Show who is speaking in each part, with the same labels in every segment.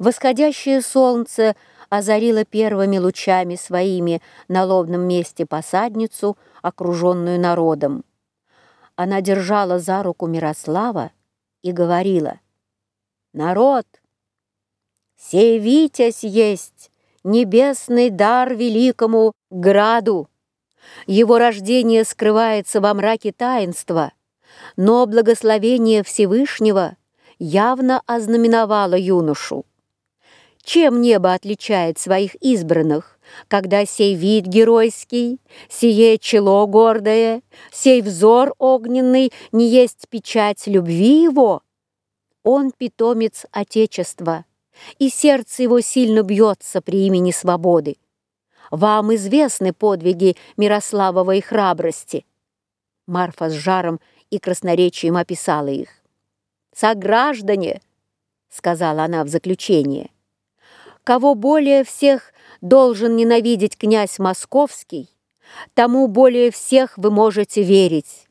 Speaker 1: Восходящее солнце озарило первыми лучами своими на лобном месте посадницу, окруженную народом. Она держала за руку Мирослава и говорила, «Народ, сей Витязь есть небесный дар великому граду. Его рождение скрывается во мраке таинства, но благословение Всевышнего явно ознаменовало юношу. Чем небо отличает своих избранных, когда сей вид геройский, сие чело гордое, сей взор огненный не есть печать любви его? Он питомец Отечества, и сердце его сильно бьется при имени свободы. Вам известны подвиги Мирославовой храбрости. Марфа с жаром и красноречием описала их. «Сограждане!» — сказала она в заключение — Кого более всех должен ненавидеть князь Московский, тому более всех вы можете верить.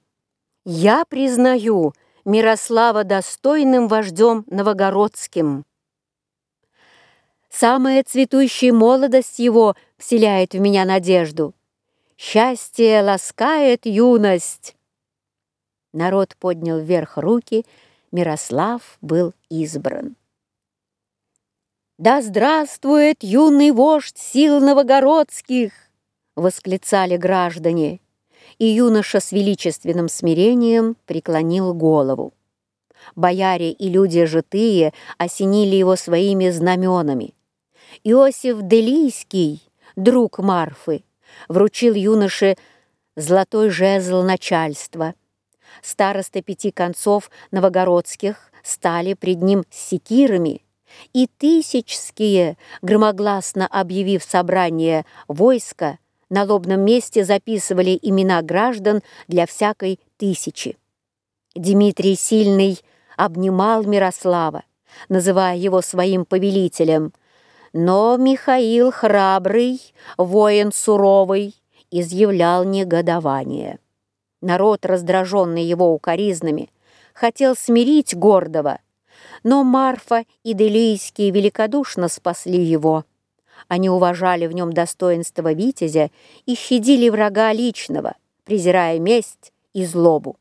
Speaker 1: Я признаю Мирослава достойным вождем новогородским. Самая цветущая молодость его вселяет в меня надежду. Счастье ласкает юность. Народ поднял вверх руки, Мирослав был избран. «Да здравствует юный вождь сил новогородских!» — восклицали граждане, и юноша с величественным смирением преклонил голову. Бояре и люди житые осенили его своими знаменами. Иосиф Делийский, друг Марфы, вручил юноше золотой жезл начальства. Старосты пяти концов новогородских стали пред ним секирами — и тысячские, громогласно объявив собрание войска, на лобном месте записывали имена граждан для всякой тысячи. Дмитрий Сильный обнимал Мирослава, называя его своим повелителем, но Михаил Храбрый, воин суровый, изъявлял негодование. Народ, раздраженный его укоризнами, хотел смирить гордого, но Марфа и Делийские великодушно спасли его. Они уважали в нем достоинство витязя и щадили врага личного, презирая месть и злобу.